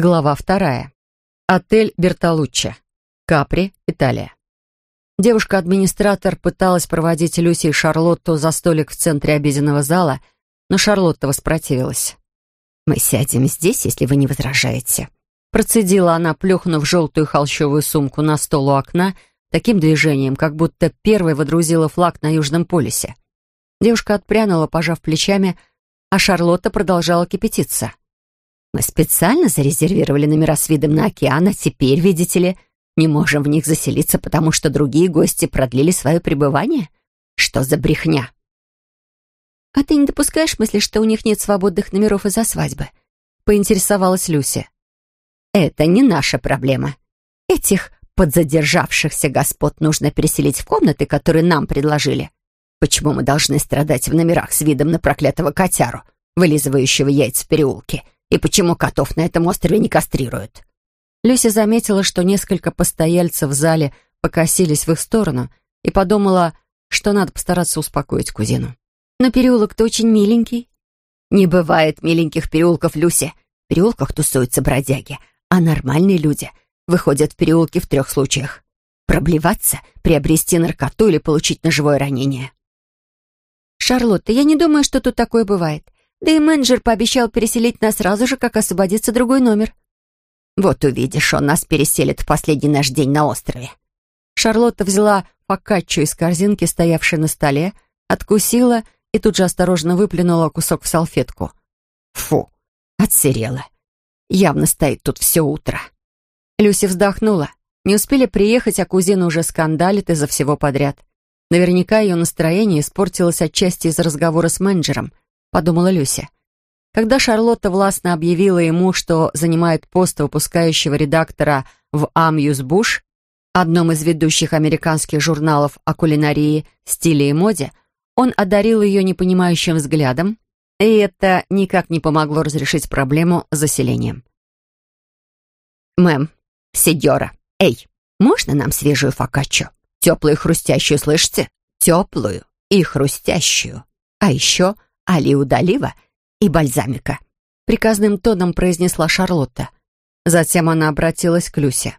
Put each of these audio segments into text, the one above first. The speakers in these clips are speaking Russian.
Глава вторая. Отель Бертолуччи. Капри, Италия. Девушка-администратор пыталась проводить Люси и Шарлотту за столик в центре обеденного зала, но Шарлотта воспротивилась. «Мы сядем здесь, если вы не возражаете». Процедила она, плюхнув желтую холщовую сумку на стол у окна, таким движением, как будто первой водрузила флаг на Южном полюсе. Девушка отпрянула, пожав плечами, а Шарлотта продолжала кипятиться. Мы специально зарезервировали номера с видом на океан, а теперь, видите ли, не можем в них заселиться, потому что другие гости продлили свое пребывание? Что за брехня? А ты не допускаешь мысли, что у них нет свободных номеров из-за свадьбы? Поинтересовалась Люся. Это не наша проблема. Этих подзадержавшихся господ нужно переселить в комнаты, которые нам предложили. Почему мы должны страдать в номерах с видом на проклятого котяру, вылизывающего яйца в переулке? И почему котов на этом острове не кастрируют?» Люся заметила, что несколько постояльцев в зале покосились в их сторону и подумала, что надо постараться успокоить кузину. «Но переулок-то очень миленький». «Не бывает миленьких переулков, Люся. В переулках тусуются бродяги, а нормальные люди выходят в переулки в трех случаях. Проблеваться, приобрести наркоту или получить ножевое ранение». «Шарлотта, я не думаю, что тут такое бывает. Да и менеджер пообещал переселить нас сразу же, как освободится другой номер. Вот увидишь, он нас переселит в последний наш день на острове. Шарлотта взяла фокаччо из корзинки, стоявшей на столе, откусила и тут же осторожно выплюнула кусок в салфетку. Фу, отсырела. Явно стоит тут все утро. Люси вздохнула. Не успели приехать, а кузина уже скандалит из-за всего подряд. Наверняка ее настроение испортилось отчасти из-за разговора с менеджером —— подумала Люся. Когда Шарлотта властно объявила ему, что занимает пост выпускающего редактора в «Амьюз Буш», одном из ведущих американских журналов о кулинарии, стиле и моде, он одарил ее непонимающим взглядом, и это никак не помогло разрешить проблему с заселением. «Мэм, сеньора, эй, можно нам свежую фокаччо? Теплую и хрустящую, слышите? Теплую и хрустящую. А еще алиудалива и бальзамика», — приказным тоном произнесла Шарлотта. Затем она обратилась к Люсе.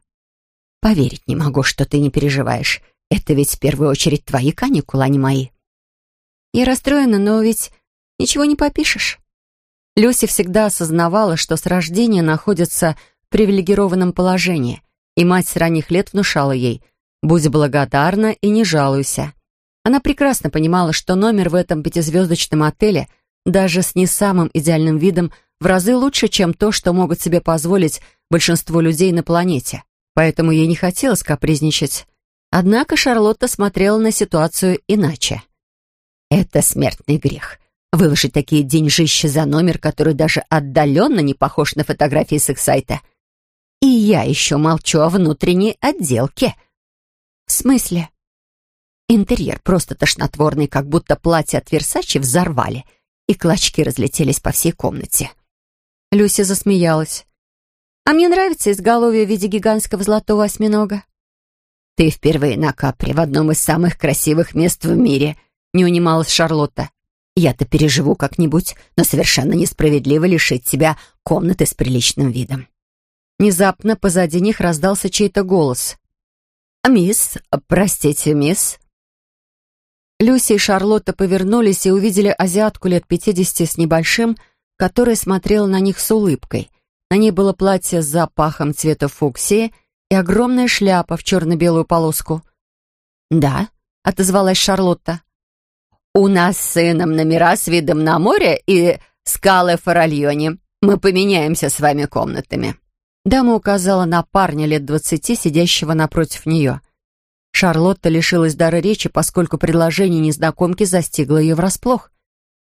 «Поверить не могу, что ты не переживаешь. Это ведь в первую очередь твои каникулы, а не мои». «Я расстроена, но ведь ничего не попишешь». Люси всегда осознавала, что с рождения находится в привилегированном положении, и мать с ранних лет внушала ей «Будь благодарна и не жалуйся». Она прекрасно понимала, что номер в этом пятизвездочном отеле, даже с не самым идеальным видом, в разы лучше, чем то, что могут себе позволить большинство людей на планете. Поэтому ей не хотелось капризничать. Однако Шарлотта смотрела на ситуацию иначе. «Это смертный грех. Выложить такие деньжища за номер, который даже отдаленно не похож на фотографии с их сайта. И я еще молчу о внутренней отделке». «В смысле?» Интерьер просто тошнотворный, как будто платье от Версачи взорвали, и клочки разлетелись по всей комнате. Люся засмеялась. «А мне нравится изголовье в виде гигантского золотого осьминога». «Ты впервые на Капре, в одном из самых красивых мест в мире», — не унималась Шарлотта. «Я-то переживу как-нибудь, но совершенно несправедливо лишить тебя комнаты с приличным видом». Внезапно позади них раздался чей-то голос. «Мисс, простите, мисс», Люси и Шарлотта повернулись и увидели азиатку лет пятидесяти с небольшим, которая смотрела на них с улыбкой. На ней было платье с запахом цвета фуксии и огромная шляпа в черно-белую полоску. «Да», — отозвалась Шарлотта. «У нас с сыном номера с видом на море и скалы Фаральоне. Мы поменяемся с вами комнатами». Дама указала на парня лет двадцати, сидящего напротив нее. Шарлотта лишилась дара речи, поскольку предложение незнакомки застигло ее врасплох.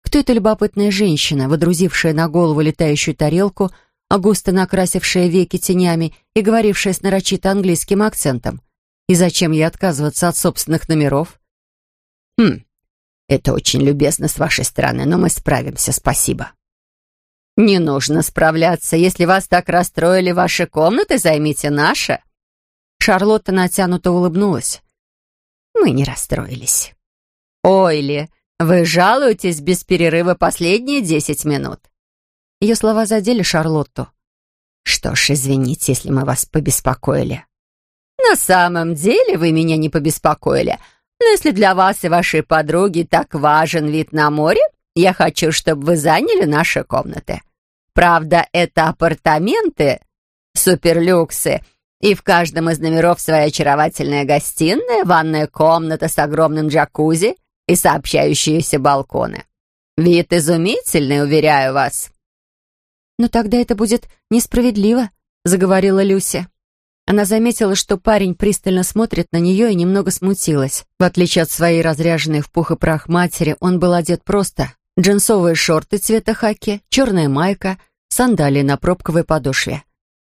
Кто эта любопытная женщина, водрузившая на голову летающую тарелку, а густо накрасившая веки тенями и говорившая с нарочито английским акцентом? И зачем ей отказываться от собственных номеров? «Хм, это очень любезно с вашей стороны, но мы справимся, спасибо». «Не нужно справляться. Если вас так расстроили ваши комнаты, займите наши», Шарлотта натянуто улыбнулась. «Мы не расстроились». «Ойли, вы жалуетесь без перерыва последние десять минут». Ее слова задели Шарлотту. «Что ж, извините, если мы вас побеспокоили». «На самом деле вы меня не побеспокоили. Но если для вас и вашей подруги так важен вид на море, я хочу, чтобы вы заняли наши комнаты. Правда, это апартаменты, суперлюксы, и в каждом из номеров своя очаровательная гостиная, ванная комната с огромным джакузи и сообщающиеся балконы. Вид изумительный, уверяю вас». «Но тогда это будет несправедливо», — заговорила Люся. Она заметила, что парень пристально смотрит на нее и немного смутилась. В отличие от своей разряженной в пух и прах матери, он был одет просто. Джинсовые шорты цвета хаки, черная майка, сандалии на пробковой подошве.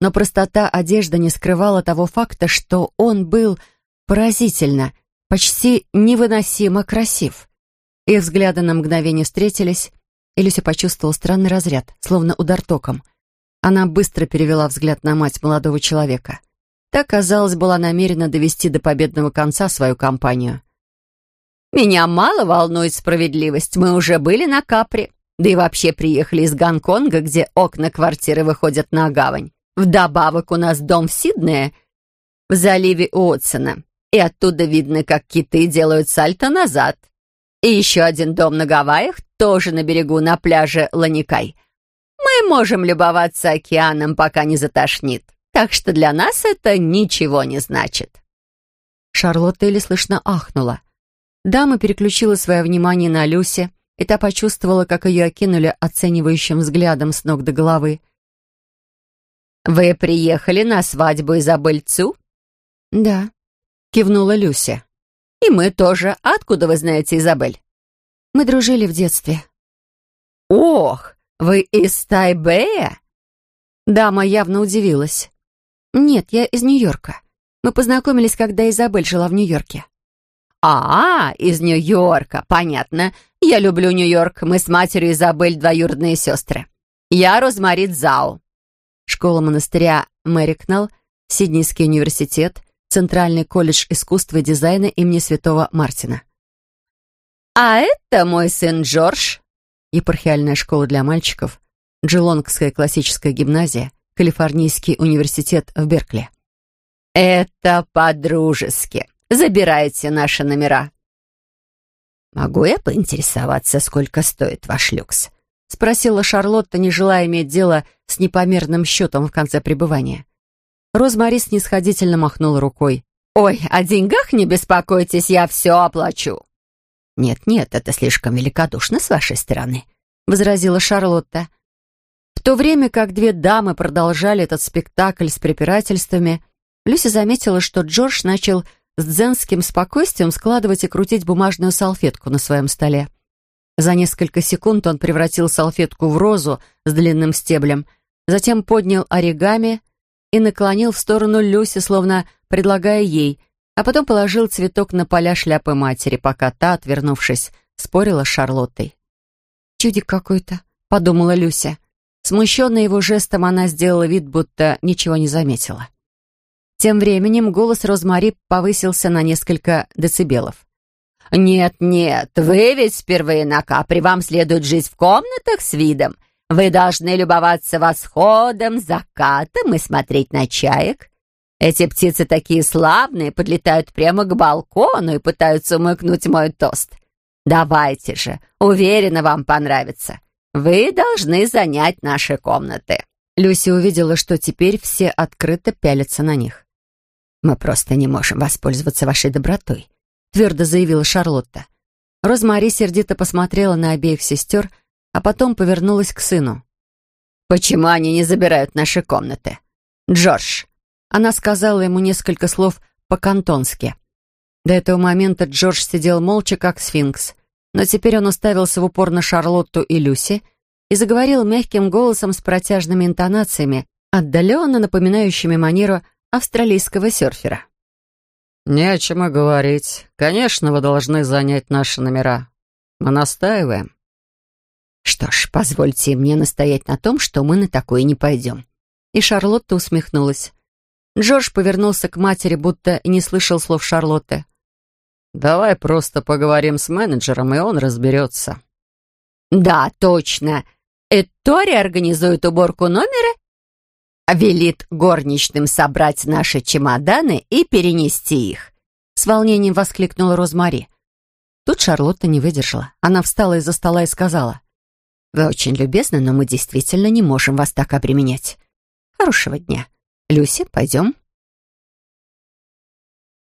Но простота одежды не скрывала того факта, что он был поразительно, почти невыносимо красив. Их взгляды на мгновение встретились, и Люся почувствовала странный разряд, словно удар током. Она быстро перевела взгляд на мать молодого человека. Так, казалось, была намерена довести до победного конца свою кампанию. «Меня мало волнует справедливость. Мы уже были на Капре. Да и вообще приехали из Гонконга, где окна квартиры выходят на гавань. Вдобавок у нас дом в Сиднее, в заливе Уотсона. И оттуда видно, как киты делают сальто назад. И еще один дом на Гавайях, тоже на берегу, на пляже Ланикай. Мы можем любоваться океаном, пока не затошнит. Так что для нас это ничего не значит». Шарлотта еле слышно ахнула. Дама переключила свое внимание на Люси, и та почувствовала, как ее окинули оценивающим взглядом с ног до головы. «Вы приехали на свадьбу Изабель Цу?» «Да», — кивнула Люся. «И мы тоже. Откуда вы знаете Изабель?» «Мы дружили в детстве». «Ох, вы из Тайбэя?» Дама явно удивилась. «Нет, я из Нью-Йорка. Мы познакомились, когда Изабель жила в Нью-Йорке». «А, из Нью-Йорка, понятно. Я люблю Нью-Йорк. Мы с матерью Изабель двоюродные сестры. Я Розмари Дзао». Школа монастыря Мэрикнелл, Сиднейский университет, Центральный колледж искусства и дизайна имени Святого Мартина. «А это мой сын Джордж», епархиальная школа для мальчиков, Джилонгская классическая гимназия, Калифорнийский университет в Беркли. «Это по-дружески. Забирайте наши номера». «Могу я поинтересоваться, сколько стоит ваш люкс?» — спросила Шарлотта, не желая иметь дело с непомерным счетом в конце пребывания. Розмари снисходительно махнула рукой. «Ой, о деньгах не беспокойтесь, я все оплачу». «Нет-нет, это слишком великодушно с вашей стороны», — возразила Шарлотта. В то время как две дамы продолжали этот спектакль с препирательствами, Люся заметила, что Джордж начал с дзенским спокойствием складывать и крутить бумажную салфетку на своем столе. За несколько секунд он превратил салфетку в розу с длинным стеблем, затем поднял оригами — и наклонил в сторону Люси, словно предлагая ей, а потом положил цветок на поля шляпы матери, пока та, отвернувшись, спорила с Шарлоттой. «Чудик какой-то», — подумала Люся. Смущенная его жестом, она сделала вид, будто ничего не заметила. Тем временем голос Розмари повысился на несколько децибелов. «Нет, нет, вы ведь впервые на Капри, вам следует жить в комнатах с видом. Вы должны любоваться восходом, закатом и смотреть на чаек. Эти птицы такие славные, подлетают прямо к балкону и пытаются умыкнуть мой тост. Давайте же, уверена, вам понравится. Вы должны занять наши комнаты». Люси увидела, что теперь все открыто пялятся на них. «Мы просто не можем воспользоваться вашей добротой», твердо заявила Шарлотта. Розмари сердито посмотрела на обеих сестер, а потом повернулась к сыну. «Почему они не забирают наши комнаты? Джордж!» Она сказала ему несколько слов по-кантонски. До этого момента Джордж сидел молча, как сфинкс, но теперь он уставился в упор на Шарлотту и Люси и заговорил мягким голосом с протяжными интонациями, отдаленно напоминающими манеру австралийского серфера. «Не о чем и говорить. Конечно, вы должны занять наши номера. Мы настаиваем. «Что ж, позвольте мне настоять на том, что мы на такое не пойдем». И Шарлотта усмехнулась. Джордж повернулся к матери, будто и не слышал слов Шарлотты. «Давай просто поговорим с менеджером, и он разберется». «Да, точно. Этори организует уборку номера велит горничным собрать наши чемоданы и перенести их», — с волнением воскликнула Розмари. Тут Шарлотта не выдержала. Она встала из-за стола и сказала, «Вы очень любезны, но мы действительно не можем вас так обременять. Хорошего дня. Люси, пойдем».